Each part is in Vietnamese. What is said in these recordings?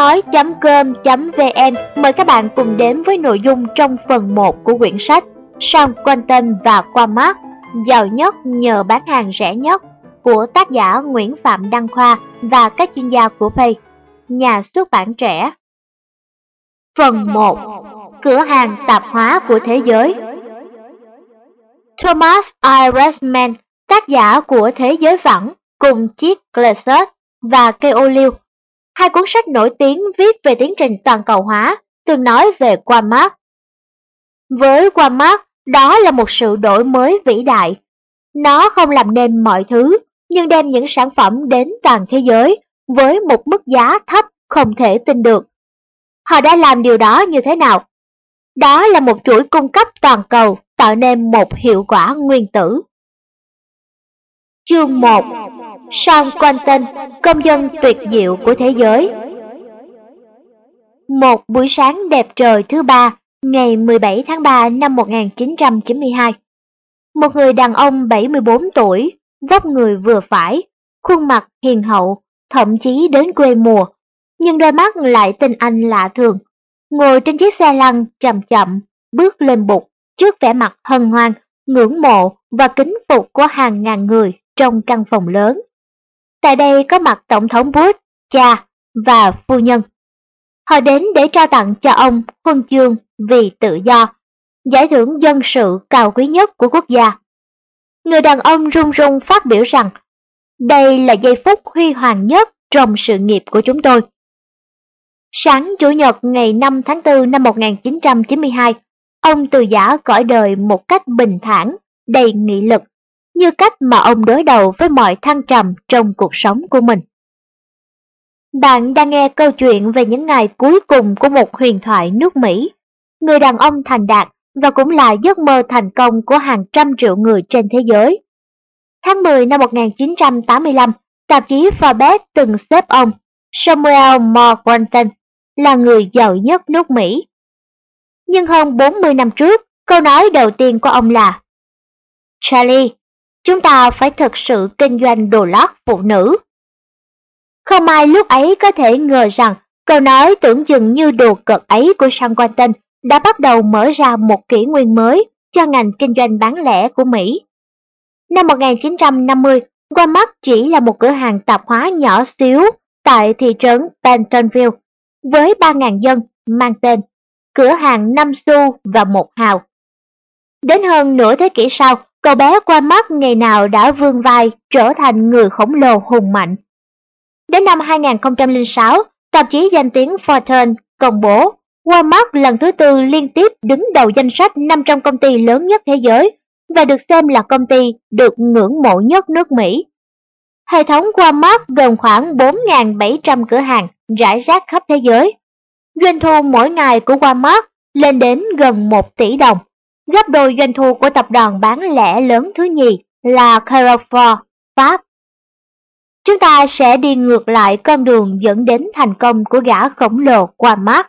nói.com.vn mời các bạn cùng đến với nội dung trong phần 1 của quyển sách Sean Quentin và qua mắt giàu nhất nhờ bán hàng rẻ nhất của tác giả Nguyễn Phạm Đăng Khoa và các chuyên gia của Pay, nhà xuất bản trẻ. Phần 1. Cửa hàng tạp hóa của thế giới Thomas I. Resman, tác giả của Thế giới phẳng, cùng chiếc Glaser và cây ô liu. Hai cuốn sách nổi tiếng viết về tiến trình toàn cầu hóa, từng nói về Walmart. Với Walmart, đó là một sự đổi mới vĩ đại. Nó không làm nên mọi thứ, nhưng đem những sản phẩm đến toàn thế giới với một mức giá thấp không thể tin được. Họ đã làm điều đó như thế nào? Đó là một chuỗi cung cấp toàn cầu tạo nên một hiệu quả nguyên tử. Chương 1 Sean Quentin, công dân tuyệt diệu của thế giới. Một buổi sáng đẹp trời thứ ba, ngày 17 tháng 3 năm 1992 Một người đàn ông 74 tuổi, vóc người vừa phải, khuôn mặt hiền hậu, thậm chí đến quê mùa, nhưng đôi mắt lại tình anh lạ thường. Ngồi trên chiếc xe lăn chậm chậm, bước lên bục, trước vẻ mặt hân hoan, ngưỡng mộ và kính phục của hàng ngàn người trong căn phòng lớn. Tại đây có mặt Tổng thống Bush, cha và phu nhân. Họ đến để trao tặng cho ông huân chương vì tự do, giải thưởng dân sự cao quý nhất của quốc gia. Người đàn ông run run phát biểu rằng, đây là giây phút huy hoàng nhất trong sự nghiệp của chúng tôi. Sáng Chủ nhật ngày 5 tháng 4 năm 1992, ông từ giả cõi đời một cách bình thản, đầy nghị lực, như cách mà ông đối đầu với mọi thăng trầm trong cuộc sống của mình. Bạn đang nghe câu chuyện về những ngày cuối cùng của một huyền thoại nước Mỹ, người đàn ông thành đạt và cũng là giấc mơ thành công của hàng trăm triệu người trên thế giới. Tháng 10 năm 1985, tạp chí Forbes từng xếp ông Samuel Morganton là người giàu nhất nước Mỹ. Nhưng hơn 40 năm trước, câu nói đầu tiên của ông là Charlie, chúng ta phải thực sự kinh doanh đồ lót phụ nữ. Không ai lúc ấy có thể ngờ rằng câu nói tưởng chừng như đồ cợt ấy của Sean Quentin đã bắt đầu mở ra một kỷ nguyên mới cho ngành kinh doanh bán lẻ của Mỹ. Năm 1950, Walmart chỉ là một cửa hàng tạp hóa nhỏ xíu tại thị trấn Bentonville với 3.000 dân mang tên cửa hàng 5 xu và một hào. Đến hơn nửa thế kỷ sau, cậu bé qua mắt ngày nào đã vươn vai trở thành người khổng lồ hùng mạnh. Đến năm 2006, tạp chí danh tiếng Fortune công bố Walmart lần thứ tư liên tiếp đứng đầu danh sách 500 công ty lớn nhất thế giới và được xem là công ty được ngưỡng mộ nhất nước Mỹ. Hệ thống Walmart gồm khoảng 4.700 cửa hàng rải rác khắp thế giới. Doanh thu mỗi ngày của Walmart lên đến gần 1 tỷ đồng, gấp đôi doanh thu của tập đoàn bán lẻ lớn thứ nhì là Carrefour, Pháp. Chúng ta sẽ đi ngược lại con đường dẫn đến thành công của gã khổng lồ Walmart.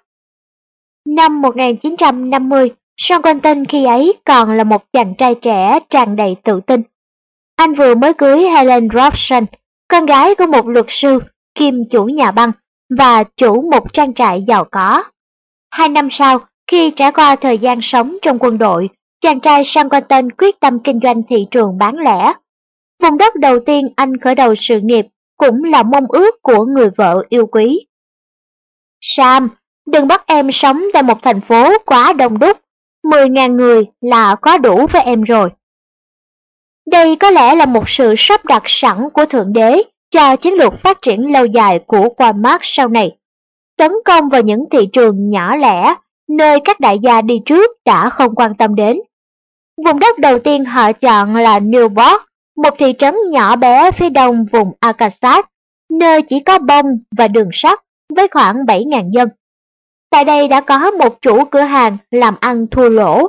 Năm 1950, Sean Quentin khi ấy còn là một chàng trai trẻ tràn đầy tự tin. Anh vừa mới cưới Helen Robson, con gái của một luật sư, kim chủ nhà băng và chủ một trang trại giàu có. Hai năm sau, khi trải qua thời gian sống trong quân đội, chàng trai Sean Quentin quyết tâm kinh doanh thị trường bán lẻ. Vùng đất đầu tiên anh khởi đầu sự nghiệp cũng là mong ước của người vợ yêu quý. Sam, đừng bắt em sống tại một thành phố quá đông đúc, 10.000 người là có đủ với em rồi. Đây có lẽ là một sự sắp đặt sẵn của Thượng Đế cho chiến lược phát triển lâu dài của Walmart sau này. Tấn công vào những thị trường nhỏ lẻ, nơi các đại gia đi trước đã không quan tâm đến. Vùng đất đầu tiên họ chọn là Newport, một thị trấn nhỏ bé phía đông vùng Arkansas, nơi chỉ có bông và đường sắt với khoảng 7.000 dân. Tại đây đã có một chủ cửa hàng làm ăn thua lỗ.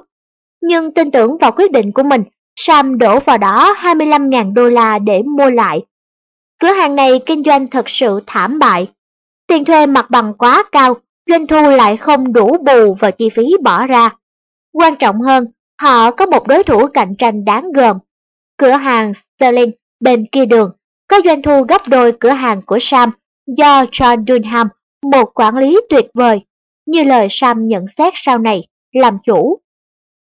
Nhưng tin tưởng vào quyết định của mình, Sam đổ vào đó 25.000 đô la để mua lại. Cửa hàng này kinh doanh thật sự thảm bại. Tiền thuê mặt bằng quá cao, doanh thu lại không đủ bù vào chi phí bỏ ra. Quan trọng hơn, họ có một đối thủ cạnh tranh đáng gờm. Cửa hàng Sterling bên kia đường có doanh thu gấp đôi cửa hàng của Sam do John Dunham một quản lý tuyệt vời, như lời Sam nhận xét sau này, làm chủ.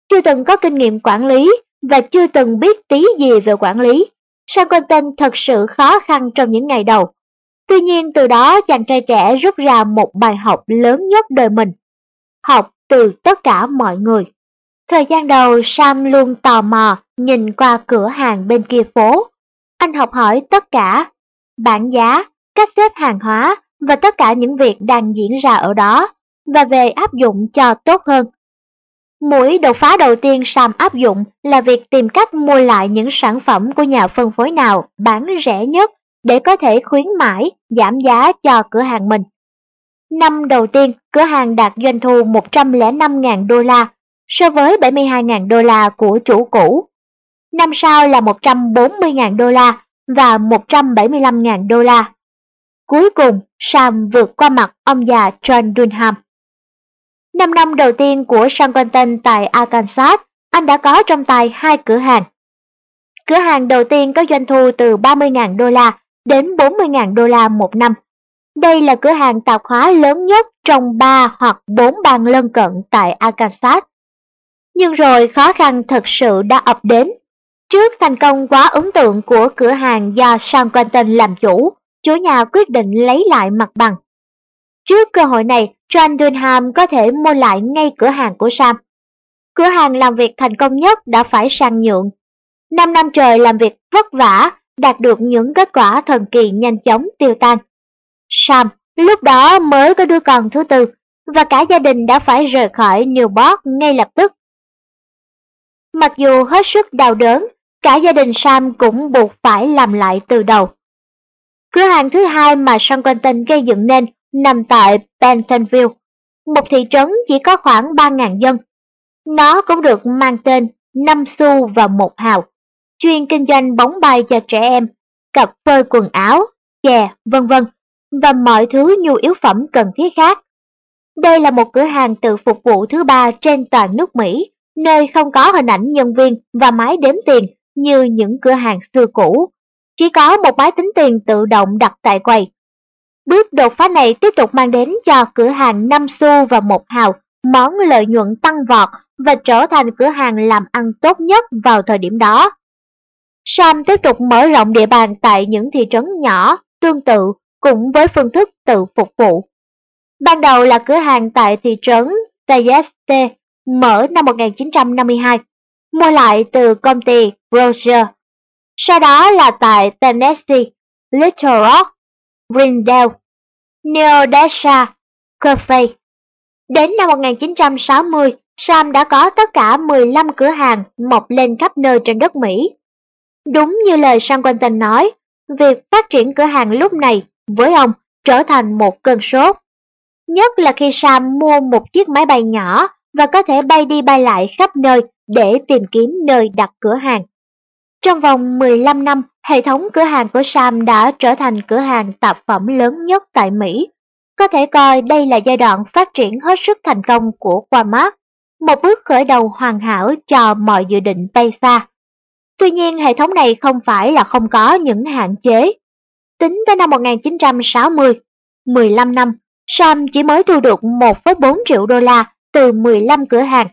Chưa từng có kinh nghiệm quản lý và chưa từng biết tí gì về quản lý, Sam Quentin thật sự khó khăn trong những ngày đầu. Tuy nhiên từ đó chàng trai trẻ rút ra một bài học lớn nhất đời mình. Học từ tất cả mọi người. Thời gian đầu Sam luôn tò mò nhìn qua cửa hàng bên kia phố. Anh học hỏi tất cả, bảng giá, cách xếp hàng hóa và tất cả những việc đang diễn ra ở đó và về áp dụng cho tốt hơn. Mũi đột phá đầu tiên Sam áp dụng là việc tìm cách mua lại những sản phẩm của nhà phân phối nào bán rẻ nhất để có thể khuyến mãi, giảm giá cho cửa hàng mình. Năm đầu tiên, cửa hàng đạt doanh thu 105.000 đô la, so với 72.000 đô la của chủ cũ. Năm sau là 140.000 đô la và 175.000 đô la. Cuối cùng, Sam vượt qua mặt ông già John Dunham. Năm năm đầu tiên của Sam Quentin tại Arkansas, anh đã có trong tay hai cửa hàng. Cửa hàng đầu tiên có doanh thu từ 30.000 đô la đến 40.000 đô la một năm. Đây là cửa hàng tạp hóa lớn nhất trong 3 hoặc 4 bang lân cận tại Arkansas. Nhưng rồi khó khăn thật sự đã ập đến. Trước thành công quá ấn tượng của cửa hàng do Sam Quentin làm chủ, chủ nhà quyết định lấy lại mặt bằng. Trước cơ hội này, John Dunham có thể mua lại ngay cửa hàng của Sam. Cửa hàng làm việc thành công nhất đã phải sang nhượng. Năm năm trời làm việc vất vả, đạt được những kết quả thần kỳ nhanh chóng tiêu tan. Sam lúc đó mới có đứa con thứ tư, và cả gia đình đã phải rời khỏi Newport ngay lập tức. Mặc dù hết sức đau đớn, cả gia đình Sam cũng buộc phải làm lại từ đầu. Cửa hàng thứ hai mà Sean Quentin gây dựng nên nằm tại Bentonville, một thị trấn chỉ có khoảng 3.000 dân. Nó cũng được mang tên 5 xu và một hào, chuyên kinh doanh bóng bay cho trẻ em, cặp phơi quần áo, chè, vân vân và mọi thứ nhu yếu phẩm cần thiết khác. Đây là một cửa hàng tự phục vụ thứ ba trên toàn nước Mỹ, nơi không có hình ảnh nhân viên và máy đếm tiền như những cửa hàng xưa cũ. Chỉ có một máy tính tiền tự động đặt tại quầy. Bước đột phá này tiếp tục mang đến cho cửa hàng 5 xu và một hào món lợi nhuận tăng vọt và trở thành cửa hàng làm ăn tốt nhất vào thời điểm đó. Sam tiếp tục mở rộng địa bàn tại những thị trấn nhỏ, tương tự cũng với phương thức tự phục vụ. Ban đầu là cửa hàng tại thị trấn Tayeste, mở năm 1952, mua lại từ công ty Roger. Sau đó là tại Tennessee, Little Rock, Greendale, Neodesha, Cafe. Đến năm 1960, Sam đã có tất cả 15 cửa hàng mọc lên khắp nơi trên đất Mỹ. Đúng như lời San Quentin nói, việc phát triển cửa hàng lúc này với ông trở thành một cơn sốt. Nhất là khi Sam mua một chiếc máy bay nhỏ và có thể bay đi bay lại khắp nơi để tìm kiếm nơi đặt cửa hàng. Trong vòng 15 năm, hệ thống cửa hàng của Sam đã trở thành cửa hàng tạp phẩm lớn nhất tại Mỹ. Có thể coi đây là giai đoạn phát triển hết sức thành công của Walmart, một bước khởi đầu hoàn hảo cho mọi dự định bay xa. Tuy nhiên hệ thống này không phải là không có những hạn chế. Tính tới năm 1960, 15 năm, Sam chỉ mới thu được 1,4 triệu đô la từ 15 cửa hàng.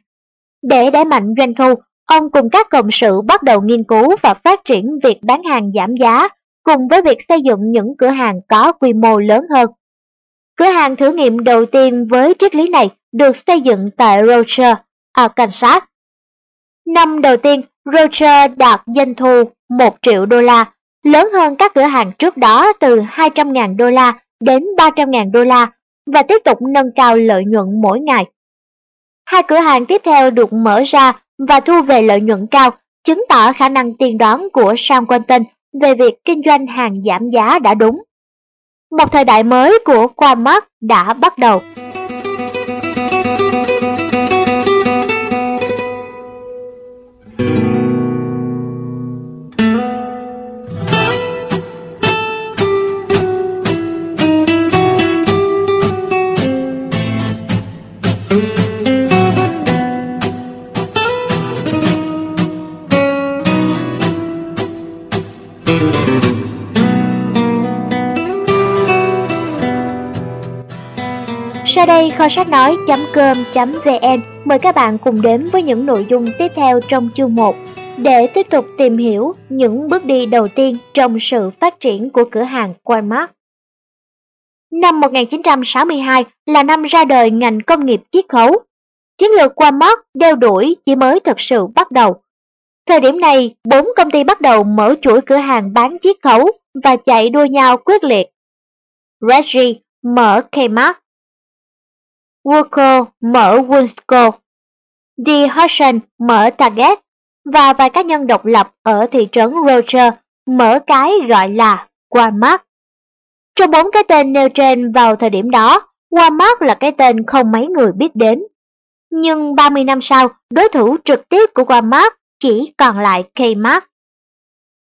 Để đẩy mạnh doanh thu, ông cùng các cộng sự bắt đầu nghiên cứu và phát triển việc bán hàng giảm giá cùng với việc xây dựng những cửa hàng có quy mô lớn hơn. Cửa hàng thử nghiệm đầu tiên với triết lý này được xây dựng tại Roger, Arkansas. Năm đầu tiên, Roger đạt doanh thu 1 triệu đô la, lớn hơn các cửa hàng trước đó từ 200.000 đô la đến 300.000 đô la và tiếp tục nâng cao lợi nhuận mỗi ngày. Hai cửa hàng tiếp theo được mở ra và thu về lợi nhuận cao, chứng tỏ khả năng tiên đoán của Sam Quentin về việc kinh doanh hàng giảm giá đã đúng. Một thời đại mới của Walmart đã bắt đầu. Sách nói.com.vn mời các bạn cùng đến với những nội dung tiếp theo trong chương 1 để tiếp tục tìm hiểu những bước đi đầu tiên trong sự phát triển của cửa hàng Walmart. Năm 1962 là năm ra đời ngành công nghiệp chiết khấu. Chiến lược Walmart đeo đuổi chỉ mới thực sự bắt đầu. Thời điểm này, bốn công ty bắt đầu mở chuỗi cửa hàng bán chiết khấu và chạy đua nhau quyết liệt. Reggie mở Kmart, Walco mở Winsco, D. Hudson mở Target và vài cá nhân độc lập ở thị trấn Roger mở cái gọi là Walmart. Trong bốn cái tên nêu trên vào thời điểm đó, Walmart là cái tên không mấy người biết đến. Nhưng 30 năm sau, đối thủ trực tiếp của Walmart chỉ còn lại Kmart.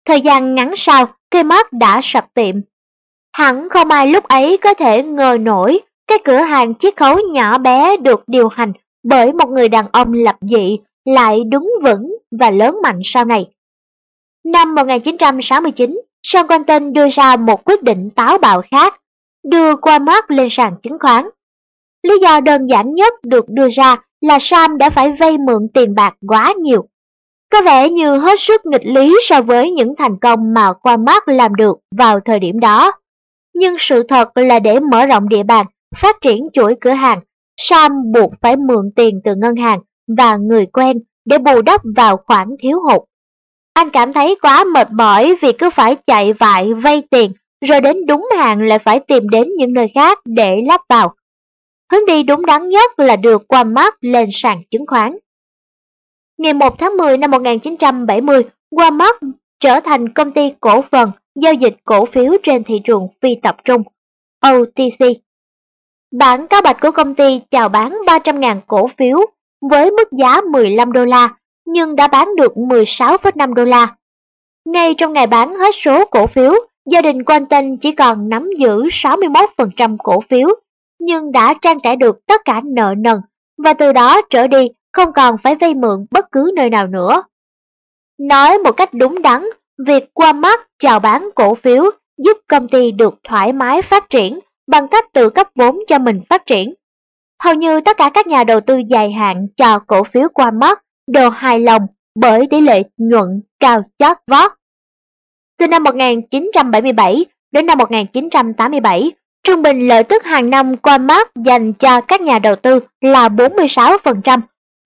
Thời gian ngắn sau, Kmart đã sập tiệm. Hẳn không ai lúc ấy có thể ngờ nổi cái cửa hàng chiếc khấu nhỏ bé được điều hành bởi một người đàn ông lập dị lại đúng vững và lớn mạnh sau này. Năm 1969, Sean Quentin đưa ra một quyết định táo bạo khác, đưa Walmart lên sàn chứng khoán. Lý do đơn giản nhất được đưa ra là Sam đã phải vay mượn tiền bạc quá nhiều. Có vẻ như hết sức nghịch lý so với những thành công mà Walmart làm được vào thời điểm đó. Nhưng sự thật là để mở rộng địa bàn, phát triển chuỗi cửa hàng, Sam buộc phải mượn tiền từ ngân hàng và người quen để bù đắp vào khoản thiếu hụt. Anh cảm thấy quá mệt mỏi vì cứ phải chạy vại vay tiền, rồi đến đúng hạn lại phải tìm đến những nơi khác để lắp vào. Hướng đi đúng đắn nhất là được qua mắt lên sàn chứng khoán. Ngày 1 tháng 10 năm 1970, Walmart trở thành công ty cổ phần giao dịch cổ phiếu trên thị trường phi tập trung, OTC. Bản cáo bạch của công ty chào bán 300.000 cổ phiếu với mức giá 15 đô la, nhưng đã bán được 16,5 đô la. Ngay trong ngày bán hết số cổ phiếu, gia đình Quentin chỉ còn nắm giữ 61% cổ phiếu, nhưng đã trang trải được tất cả nợ nần và từ đó trở đi không còn phải vay mượn bất cứ nơi nào nữa. Nói một cách đúng đắn, việc qua mắt chào bán cổ phiếu giúp công ty được thoải mái phát triển bằng cách tự cấp vốn cho mình phát triển. Hầu như tất cả các nhà đầu tư dài hạn cho cổ phiếu qua mắt đều hài lòng bởi tỷ lệ nhuận cao chót vót. Từ năm 1977 đến năm 1987, trung bình lợi tức hàng năm qua mắt dành cho các nhà đầu tư là 46%,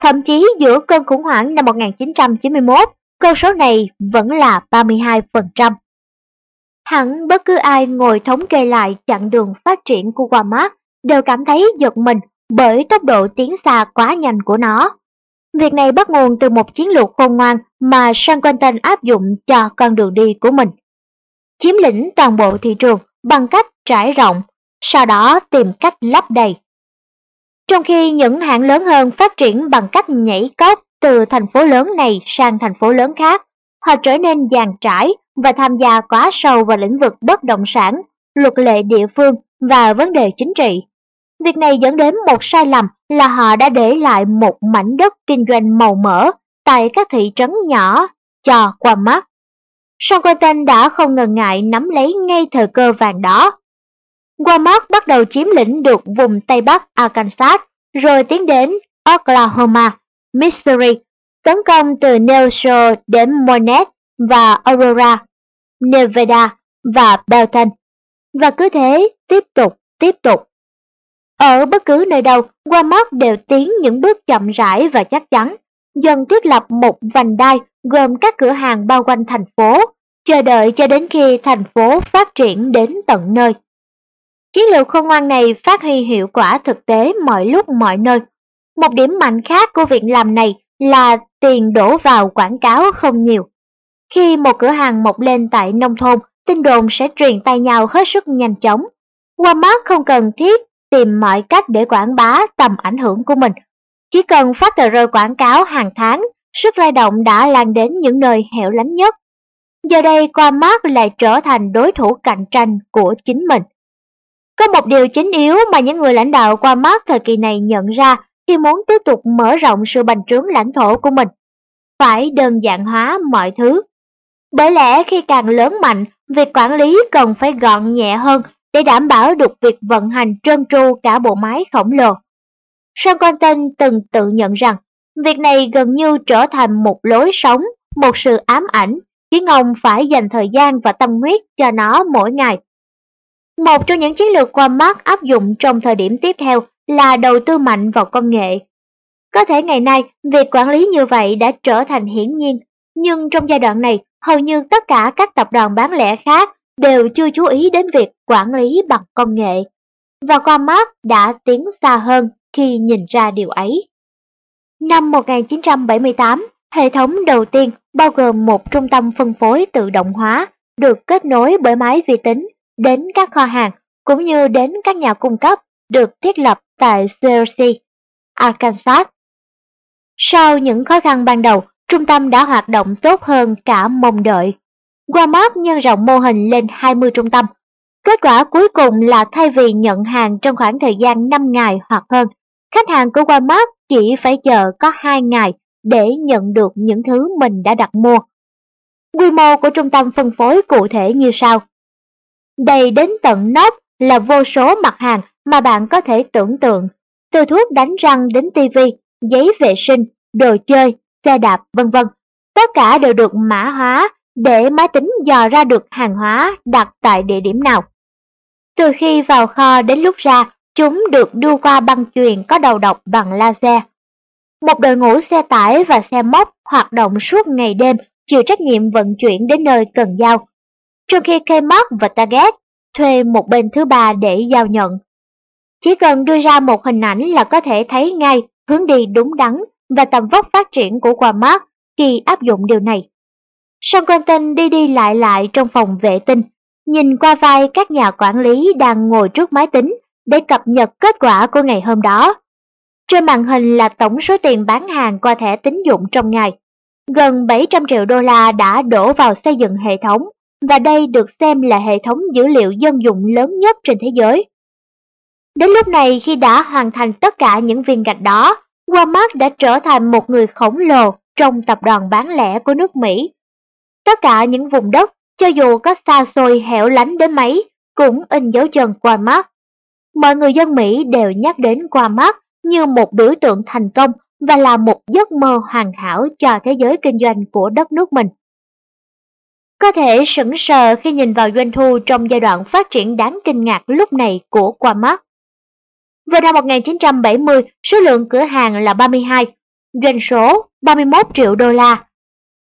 thậm chí giữa cơn khủng hoảng năm 1991, con số này vẫn là 32%. Hẳn bất cứ ai ngồi thống kê lại chặng đường phát triển của Walmart đều cảm thấy giật mình bởi tốc độ tiến xa quá nhanh của nó. Việc này bắt nguồn từ một chiến lược khôn ngoan mà Sean Quentin áp dụng cho con đường đi của mình. Chiếm lĩnh toàn bộ thị trường bằng cách trải rộng, sau đó tìm cách lấp đầy. Trong khi những hãng lớn hơn phát triển bằng cách nhảy cốc từ thành phố lớn này sang thành phố lớn khác, họ trở nên dàn trải và tham gia quá sâu vào lĩnh vực bất động sản, luật lệ địa phương và vấn đề chính trị. Việc này dẫn đến một sai lầm là họ đã để lại một mảnh đất kinh doanh màu mỡ tại các thị trấn nhỏ cho qua mắt. Sean Quentin đã không ngần ngại nắm lấy ngay thời cơ vàng đó. Walmart bắt đầu chiếm lĩnh được vùng Tây Bắc Arkansas, rồi tiến đến Oklahoma, Missouri, tấn công từ Neosho đến Monet và Aurora, Nevada và Belton, và cứ thế tiếp tục, tiếp tục. Ở bất cứ nơi đâu, Walmart đều tiến những bước chậm rãi và chắc chắn, dần thiết lập một vành đai gồm các cửa hàng bao quanh thành phố, chờ đợi cho đến khi thành phố phát triển đến tận nơi. Chiến lược khôn ngoan này phát huy hiệu quả thực tế mọi lúc mọi nơi. Một điểm mạnh khác của việc làm này là tiền đổ vào quảng cáo không nhiều. Khi một cửa hàng mọc lên tại nông thôn, tin đồn sẽ truyền tay nhau hết sức nhanh chóng. Walmart không cần thiết tìm mọi cách để quảng bá tầm ảnh hưởng của mình. Chỉ cần phát tờ rơi quảng cáo hàng tháng, sức lai động đã lan đến những nơi hẻo lánh nhất. Giờ đây Walmart lại trở thành đối thủ cạnh tranh của chính mình. Có một điều chính yếu mà những người lãnh đạo Walmart thời kỳ này nhận ra khi muốn tiếp tục mở rộng sự bành trướng lãnh thổ của mình. Phải đơn giản hóa mọi thứ. Bởi lẽ khi càng lớn mạnh, việc quản lý cần phải gọn nhẹ hơn để đảm bảo được việc vận hành trơn tru cả bộ máy khổng lồ. Sean Quentin từng tự nhận rằng việc này gần như trở thành một lối sống, một sự ám ảnh, khiến ông phải dành thời gian và tâm huyết cho nó mỗi ngày. Một trong những chiến lược Walmart áp dụng trong thời điểm tiếp theo là đầu tư mạnh vào công nghệ. Có thể ngày nay, việc quản lý như vậy đã trở thành hiển nhiên, nhưng trong giai đoạn này, hầu như tất cả các tập đoàn bán lẻ khác đều chưa chú ý đến việc quản lý bằng công nghệ. Và Walmart đã tiến xa hơn khi nhìn ra điều ấy. Năm 1978, hệ thống đầu tiên bao gồm một trung tâm phân phối tự động hóa được kết nối bởi máy vi tính đến các kho hàng cũng như đến các nhà cung cấp được thiết lập tại Searcy, Arkansas. Sau những khó khăn ban đầu, trung tâm đã hoạt động tốt hơn cả mong đợi. Walmart nhân rộng mô hình lên 20 trung tâm. Kết quả cuối cùng là thay vì nhận hàng trong khoảng thời gian 5 ngày hoặc hơn, khách hàng của Walmart chỉ phải chờ có 2 ngày để nhận được những thứ mình đã đặt mua. Quy mô của trung tâm phân phối cụ thể như sau. Đầy đến tận nóc là vô số mặt hàng mà bạn có thể tưởng tượng, từ thuốc đánh răng đến tivi, giấy vệ sinh, đồ chơi, xe đạp, vân vân. Tất cả đều được mã hóa để máy tính dò ra được hàng hóa đặt tại địa điểm nào. Từ khi vào kho đến lúc ra, chúng được đưa qua băng chuyền có đầu độc bằng laser. Một đội ngũ xe tải và xe móc hoạt động suốt ngày đêm chịu trách nhiệm vận chuyển đến nơi cần giao, trong khi Kmart và Target thuê một bên thứ ba để giao nhận. Chỉ cần đưa ra một hình ảnh là có thể thấy ngay hướng đi đúng đắn và tầm vóc phát triển của Walmart khi áp dụng điều này. Sean Quentin đi đi lại lại trong phòng vệ tinh, nhìn qua vai các nhà quản lý đang ngồi trước máy tính để cập nhật kết quả của ngày hôm đó. Trên màn hình là tổng số tiền bán hàng qua thẻ tín dụng trong ngày. Gần 700 triệu đô la đã đổ vào xây dựng hệ thống, và đây được xem là hệ thống dữ liệu dân dụng lớn nhất trên thế giới. Đến lúc này khi đã hoàn thành tất cả những viên gạch đó, Walmart đã trở thành một người khổng lồ trong tập đoàn bán lẻ của nước Mỹ. Tất cả những vùng đất, cho dù có xa xôi hẻo lánh đến mấy, cũng in dấu chân Walmart. Mọi người dân Mỹ đều nhắc đến Walmart như một biểu tượng thành công và là một giấc mơ hoàn hảo cho thế giới kinh doanh của đất nước mình. Có thể sững sờ khi nhìn vào doanh thu trong giai đoạn phát triển đáng kinh ngạc lúc này của Walmart. Vào năm 1970, số lượng cửa hàng là 32, doanh số 31 triệu đô la.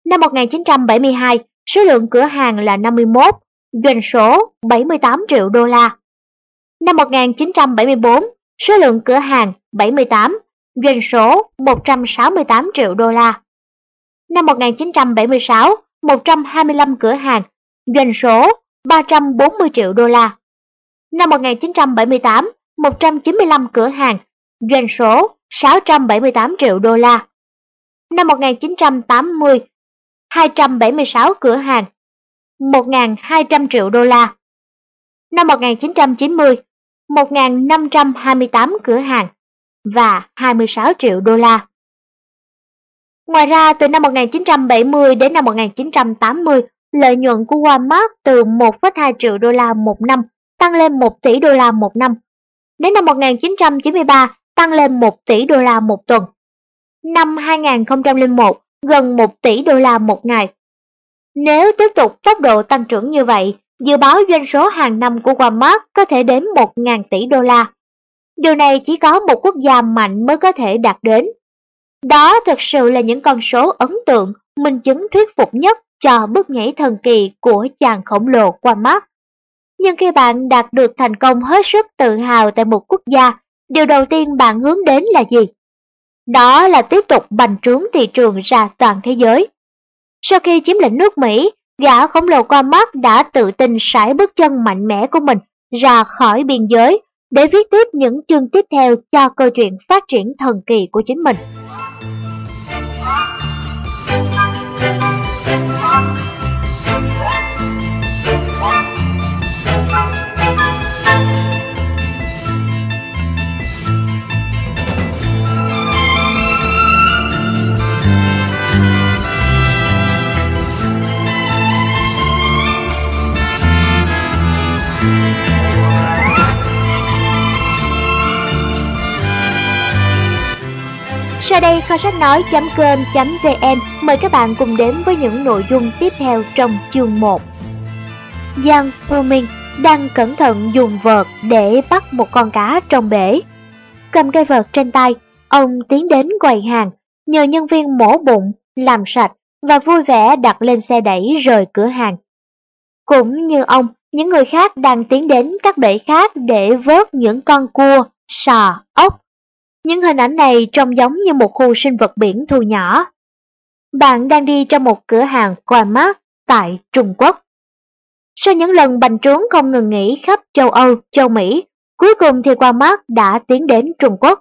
Năm 1972, số lượng cửa hàng là 51, doanh số 78 triệu đô la. Năm 1974, số lượng cửa hàng 78, doanh số 168 triệu đô la. Năm 1976, 125 cửa hàng, doanh số 340 triệu đô la. Năm 1978, 195 cửa hàng, doanh số 678 triệu đô la. Năm 1980, 276 cửa hàng, 1.200 triệu đô la. Năm 1990, 1.528 cửa hàng và 26 triệu đô la. Ngoài ra, từ năm 1970 đến năm 1980, lợi nhuận của Walmart từ 1,2 triệu đô la một năm tăng lên 1 tỷ đô la một năm. Đến năm 1993, tăng lên 1 tỷ đô la một tuần. Năm 2001, gần 1 tỷ đô la một ngày. Nếu tiếp tục tốc độ tăng trưởng như vậy, dự báo doanh số hàng năm của Walmart có thể đến 1.000 tỷ đô la. Điều này chỉ có một quốc gia mạnh mới có thể đạt đến. Đó thực sự là những con số ấn tượng, minh chứng thuyết phục nhất cho bước nhảy thần kỳ của chàng khổng lồ Walmart. Nhưng khi bạn đạt được thành công hết sức tự hào tại một quốc gia, điều đầu tiên bạn hướng đến là gì? Đó là tiếp tục bành trướng thị trường ra toàn thế giới. Sau khi chiếm lĩnh nước Mỹ, gã khổng lồ qua mắt đã tự tin sải bước chân mạnh mẽ của mình ra khỏi biên giới để viết tiếp những chương tiếp theo cho câu chuyện phát triển thần kỳ của chính mình. Sau đây kho sách nói.com.vn mời các bạn cùng đến với những nội dung tiếp theo trong chương 1. Giang Phu Minh đang cẩn thận dùng vợt để bắt một con cá trong bể. Cầm cây vợt trên tay, ông tiến đến quầy hàng, nhờ nhân viên mổ bụng, làm sạch và vui vẻ đặt lên xe đẩy rời cửa hàng. Cũng như ông, những người khác đang tiến đến các bể khác để vớt những con cua, sò, ốc. Những hình ảnh này trông giống như một khu sinh vật biển thu nhỏ. Bạn đang đi trong một cửa hàng Walmart tại Trung Quốc. Sau những lần bành trướng không ngừng nghỉ khắp châu Âu, châu Mỹ, cuối cùng thì Walmart đã tiến đến Trung Quốc.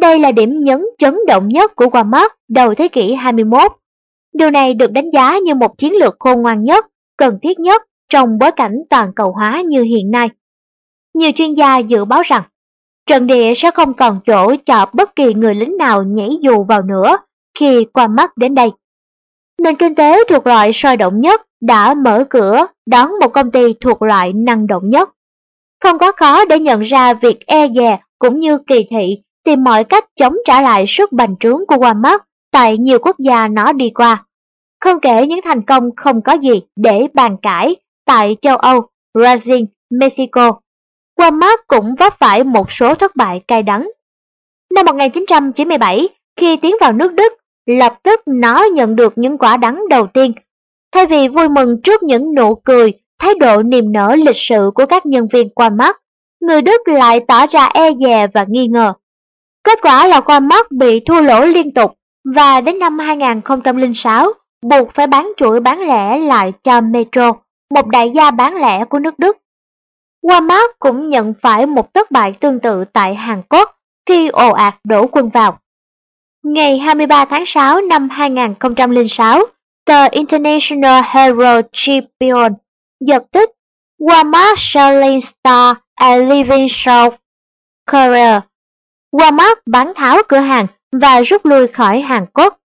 Đây là điểm nhấn chấn động nhất của Walmart đầu thế kỷ 21. Điều này được đánh giá như một chiến lược khôn ngoan nhất, cần thiết nhất trong bối cảnh toàn cầu hóa như hiện nay. Nhiều chuyên gia dự báo rằng, trận địa sẽ không còn chỗ cho bất kỳ người lính nào nhảy dù vào nữa khi qua mắt đến đây. Nền kinh tế thuộc loại sôi động nhất đã mở cửa đón một công ty thuộc loại năng động nhất. Không quá khó để nhận ra việc e dè cũng như kỳ thị tìm mọi cách chống trả lại sức bành trướng của Walmart tại nhiều quốc gia nó đi qua. Không kể những thành công không có gì để bàn cãi tại châu Âu, Brazil, Mexico. Walmart cũng vấp phải một số thất bại cay đắng. Năm 1997, khi tiến vào nước Đức, lập tức nó nhận được những quả đắng đầu tiên. Thay vì vui mừng trước những nụ cười, thái độ niềm nở lịch sự của các nhân viên Walmart, người Đức lại tỏ ra e dè và nghi ngờ. Kết quả là Walmart bị thua lỗ liên tục và đến năm 2006 buộc phải bán chuỗi bán lẻ lại cho Metro, một đại gia bán lẻ của nước Đức. Walmart cũng nhận phải một thất bại tương tự tại Hàn Quốc khi ồ ạt đổ quân vào. Ngày 23 tháng 6 năm 2006, tờ International Herald Tribune giật tích Walmart Selling Star and Living South Career. Walmart bán tháo cửa hàng và rút lui khỏi Hàn Quốc.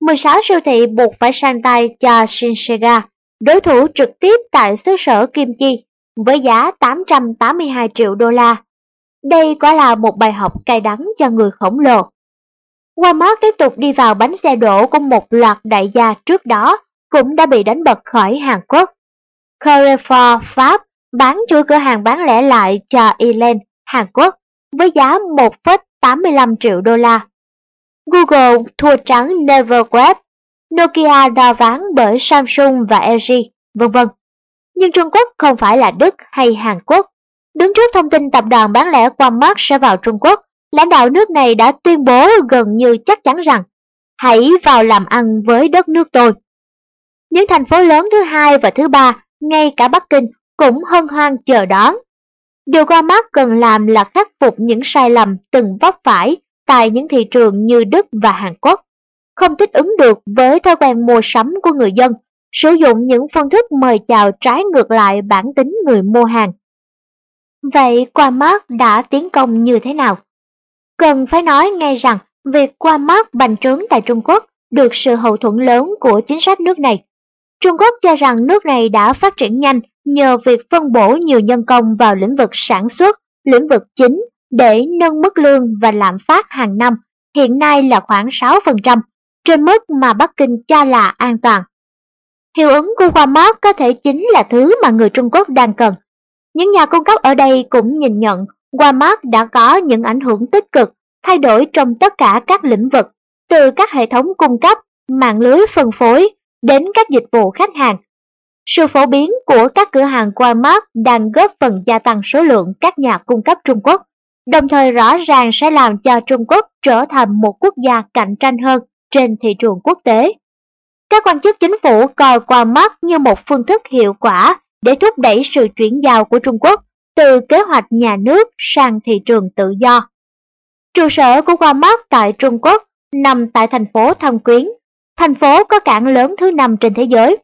16 siêu thị buộc phải sang tay cho Shinsegae, đối thủ trực tiếp tại xứ sở Kim Chi, với giá 882 triệu đô la. Đây quả là một bài học cay đắng cho người khổng lồ. Walmart tiếp tục đi vào bánh xe đổ của một loạt đại gia trước đó cũng đã bị đánh bật khỏi Hàn Quốc. Carrefour Pháp bán chuỗi cửa hàng bán lẻ lại cho Elan, Hàn Quốc với giá 1,85 triệu đô la. Google thua trắng Neverweb, Nokia đo ván bởi Samsung và LG, vân vân. Nhưng Trung Quốc không phải là Đức hay Hàn Quốc. Đứng trước thông tin tập đoàn bán lẻ Walmart sẽ vào Trung Quốc, lãnh đạo nước này đã tuyên bố gần như chắc chắn rằng hãy vào làm ăn với đất nước tôi. Những thành phố lớn thứ hai và thứ ba, ngay cả Bắc Kinh, cũng hân hoan chờ đón. Điều Walmart cần làm là khắc phục những sai lầm từng vấp phải tại những thị trường như Đức và Hàn Quốc, không thích ứng được với thói quen mua sắm của người dân, sử dụng những phương thức mời chào trái ngược lại bản tính người mua hàng. Vậy Walmart đã tiến công như thế nào? Cần phải nói ngay rằng việc Walmart bành trướng tại Trung Quốc được sự hậu thuẫn lớn của chính sách nước này. Trung Quốc cho rằng nước này đã phát triển nhanh nhờ việc phân bổ nhiều nhân công vào lĩnh vực sản xuất, lĩnh vực chính để nâng mức lương và lạm phát hàng năm hiện nay là khoảng 6%, trên mức mà Bắc Kinh cho là an toàn. Hiệu ứng của Walmart có thể chính là thứ mà người Trung Quốc đang cần. Những nhà cung cấp ở đây cũng nhìn nhận Walmart đã có những ảnh hưởng tích cực, thay đổi trong tất cả các lĩnh vực, từ các hệ thống cung cấp, mạng lưới phân phối, đến các dịch vụ khách hàng. Sự phổ biến của các cửa hàng Walmart đang góp phần gia tăng số lượng các nhà cung cấp Trung Quốc đồng thời rõ ràng sẽ làm cho Trung Quốc trở thành một quốc gia cạnh tranh hơn trên thị trường quốc tế. Các quan chức chính phủ coi qua mắt như một phương thức hiệu quả để thúc đẩy sự chuyển giao của Trung Quốc từ kế hoạch nhà nước sang thị trường tự do. Trụ sở của Walmart tại Trung Quốc nằm tại thành phố Thâm Quyến, thành phố có cảng lớn thứ năm trên thế giới.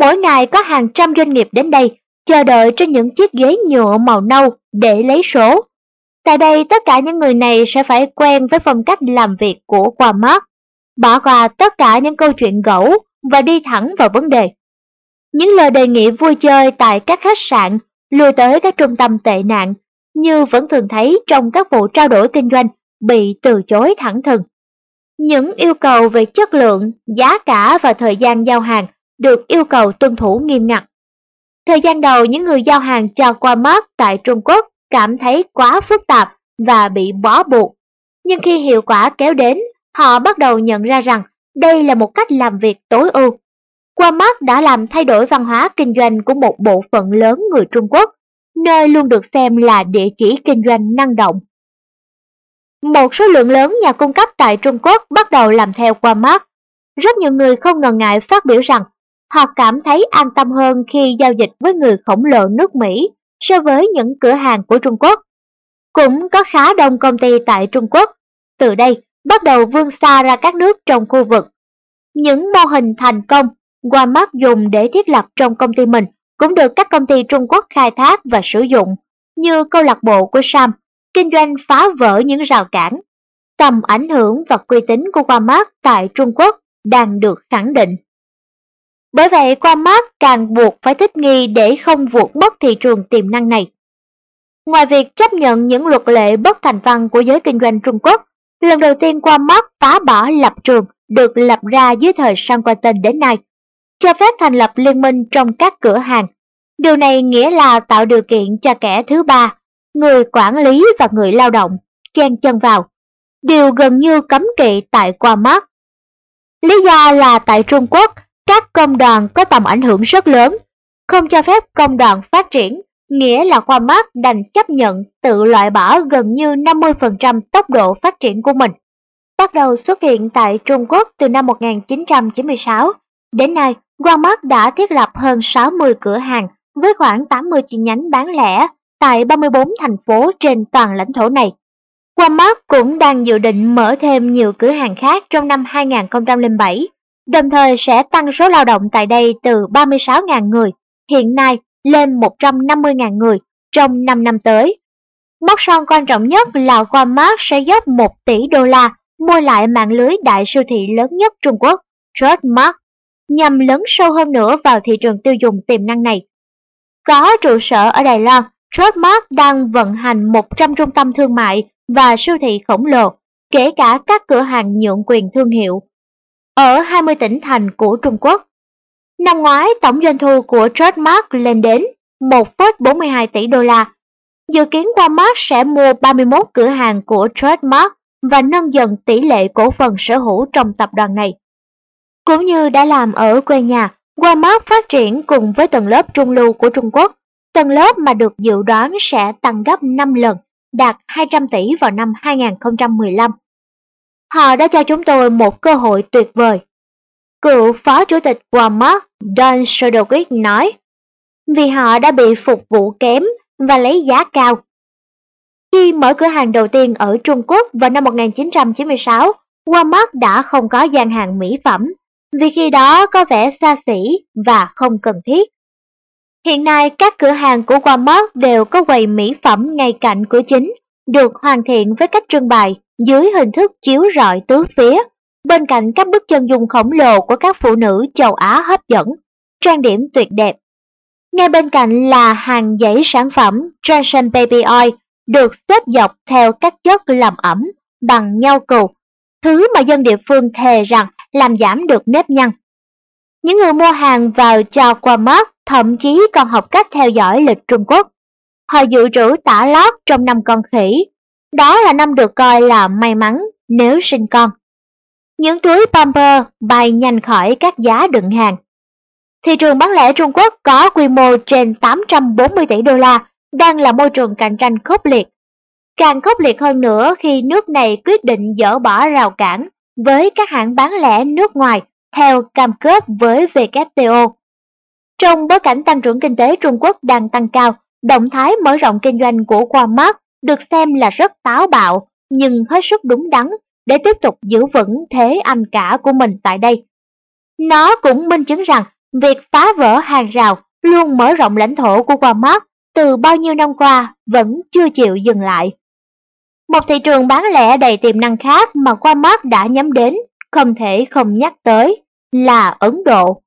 Mỗi ngày có hàng trăm doanh nghiệp đến đây, chờ đợi trên những chiếc ghế nhựa màu nâu để lấy số Tại đây tất cả những người này sẽ phải quen với phong cách làm việc của Walmart, bỏ qua tất cả những câu chuyện gẫu và đi thẳng vào vấn đề. Những lời đề nghị vui chơi tại các khách sạn, lùi tới các trung tâm tệ nạn, như vẫn thường thấy trong các vụ trao đổi kinh doanh, bị từ chối thẳng thừng. Những yêu cầu về chất lượng, giá cả và thời gian giao hàng được yêu cầu tuân thủ nghiêm ngặt. Thời gian đầu những người giao hàng cho qua mắt tại Trung Quốc cảm thấy quá phức tạp và bị bó buộc. Nhưng khi hiệu quả kéo đến, họ bắt đầu nhận ra rằng đây là một cách làm việc tối ưu. Walmart đã làm thay đổi văn hóa kinh doanh của một bộ phận lớn người Trung Quốc, nơi luôn được xem là địa chỉ kinh doanh năng động. Một số lượng lớn nhà cung cấp tại Trung Quốc bắt đầu làm theo Walmart. Rất nhiều người không ngần ngại phát biểu rằng họ cảm thấy an tâm hơn khi giao dịch với người khổng lồ nước Mỹ so với những cửa hàng của Trung Quốc. Cũng có khá đông công ty tại Trung Quốc. Từ đây, bắt đầu vươn xa ra các nước trong khu vực. Những mô hình thành công Walmart dùng để thiết lập trong công ty mình cũng được các công ty Trung Quốc khai thác và sử dụng, như câu lạc bộ của Sam, kinh doanh phá vỡ những rào cản. Tầm ảnh hưởng và uy tín của Walmart tại Trung Quốc đang được khẳng định. Bởi vậy, Walmart càng buộc phải thích nghi để không vượt mất thị trường tiềm năng này. Ngoài việc chấp nhận những luật lệ bất thành văn của giới kinh doanh Trung Quốc, lần đầu tiên qua mắt phá bỏ lập trường được lập ra dưới thời Sam Walton đến nay, cho phép thành lập liên minh trong các cửa hàng. Điều này nghĩa là tạo điều kiện cho kẻ thứ ba, người quản lý và người lao động, chen chân vào. Điều gần như cấm kỵ tại qua mắt. Lý do là tại Trung Quốc, các công đoàn có tầm ảnh hưởng rất lớn, không cho phép công đoàn phát triển, nghĩa là khoa mát đành chấp nhận tự loại bỏ gần như 50% tốc độ phát triển của mình. Bắt đầu xuất hiện tại Trung Quốc từ năm 1996, đến nay Walmart đã thiết lập hơn 60 cửa hàng với khoảng 80 chi nhánh bán lẻ tại 34 thành phố trên toàn lãnh thổ này. Walmart cũng đang dự định mở thêm nhiều cửa hàng khác trong năm 2007 đồng thời sẽ tăng số lao động tại đây từ 36.000 người hiện nay lên 150.000 người trong 5 năm tới. Mốc son quan trọng nhất là Walmart sẽ dốc 1 tỷ đô la mua lại mạng lưới đại siêu thị lớn nhất Trung Quốc, Trustmark, nhằm lớn sâu hơn nữa vào thị trường tiêu dùng tiềm năng này. Có trụ sở ở Đài Loan, Trustmark đang vận hành 100 trung tâm thương mại và siêu thị khổng lồ, kể cả các cửa hàng nhượng quyền thương hiệu ở 20 tỉnh thành của Trung Quốc. Năm ngoái, tổng doanh thu của Trademark lên đến 1,42 tỷ đô la. Dự kiến Walmart sẽ mua 31 cửa hàng của Trademark và nâng dần tỷ lệ cổ phần sở hữu trong tập đoàn này. Cũng như đã làm ở quê nhà, Walmart phát triển cùng với tầng lớp trung lưu của Trung Quốc, tầng lớp mà được dự đoán sẽ tăng gấp 5 lần, đạt 200 tỷ vào năm 2015. Họ đã cho chúng tôi một cơ hội tuyệt vời. Cựu phó chủ tịch Walmart Don Sodowick nói, vì họ đã bị phục vụ kém và lấy giá cao. Khi mở cửa hàng đầu tiên ở Trung Quốc vào năm 1996, Walmart đã không có gian hàng mỹ phẩm, vì khi đó có vẻ xa xỉ và không cần thiết. Hiện nay, các cửa hàng của Walmart đều có quầy mỹ phẩm ngay cạnh cửa chính, được hoàn thiện với cách trưng bày dưới hình thức chiếu rọi tứ phía, bên cạnh các bức chân dung khổng lồ của các phụ nữ châu Á hấp dẫn, trang điểm tuyệt đẹp. Ngay bên cạnh là hàng dãy sản phẩm Johnson Baby Oil được xếp dọc theo các chất làm ẩm bằng nhau cừu, thứ mà dân địa phương thề rằng làm giảm được nếp nhăn. Những người mua hàng vào cho qua mắt thậm chí còn học cách theo dõi lịch Trung Quốc. Họ dự trữ tả lót trong năm con khỉ đó là năm được coi là may mắn nếu sinh con. Những túi pamper bay nhanh khỏi các giá đựng hàng. Thị trường bán lẻ Trung Quốc có quy mô trên 840 tỷ đô la, đang là môi trường cạnh tranh khốc liệt. Càng khốc liệt hơn nữa khi nước này quyết định dỡ bỏ rào cản với các hãng bán lẻ nước ngoài theo cam kết với WTO. Trong bối cảnh tăng trưởng kinh tế Trung Quốc đang tăng cao, động thái mở rộng kinh doanh của Walmart được xem là rất táo bạo nhưng hết sức đúng đắn để tiếp tục giữ vững thế anh cả của mình tại đây. Nó cũng minh chứng rằng việc phá vỡ hàng rào luôn mở rộng lãnh thổ của Walmart từ bao nhiêu năm qua vẫn chưa chịu dừng lại. Một thị trường bán lẻ đầy tiềm năng khác mà Walmart đã nhắm đến, không thể không nhắc tới, là Ấn Độ.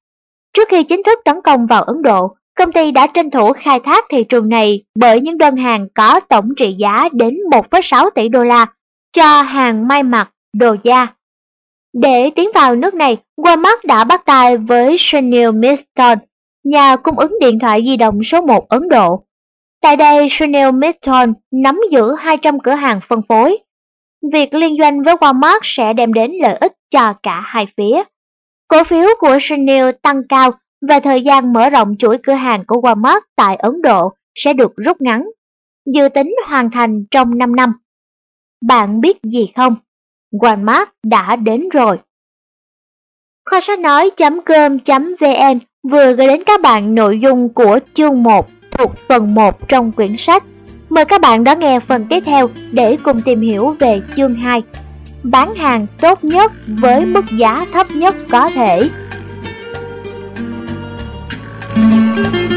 Trước khi chính thức tấn công vào Ấn Độ, Công ty đã tranh thủ khai thác thị trường này bởi những đơn hàng có tổng trị giá đến 1,6 tỷ đô la cho hàng may mặc, đồ da. Để tiến vào nước này, Walmart đã bắt tay với Sunil Miston, nhà cung ứng điện thoại di động số 1 Ấn Độ. Tại đây, Sunil Miston nắm giữ 200 cửa hàng phân phối. Việc liên doanh với Walmart sẽ đem đến lợi ích cho cả hai phía. Cổ phiếu của Sunil tăng cao và thời gian mở rộng chuỗi cửa hàng của Walmart tại Ấn Độ sẽ được rút ngắn, dự tính hoàn thành trong 5 năm. Bạn biết gì không? Walmart đã đến rồi. Kho sách nói.com.vn vừa gửi đến các bạn nội dung của chương 1 thuộc phần 1 trong quyển sách. Mời các bạn đón nghe phần tiếp theo để cùng tìm hiểu về chương 2. Bán hàng tốt nhất với mức giá thấp nhất có thể. Thank you.